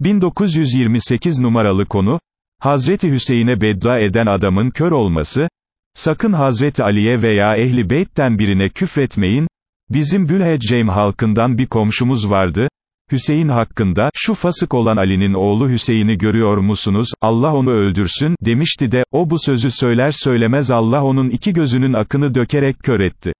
1928 numaralı konu, Hazreti Hüseyin'e beddua eden adamın kör olması, sakın Hazreti Ali'ye veya Ehli Beyt'ten birine küfretmeyin, bizim Bülhecceym halkından bir komşumuz vardı, Hüseyin hakkında, şu fasık olan Ali'nin oğlu Hüseyin'i görüyor musunuz, Allah onu öldürsün, demişti de, o bu sözü söyler söylemez Allah onun iki gözünün akını dökerek kör etti.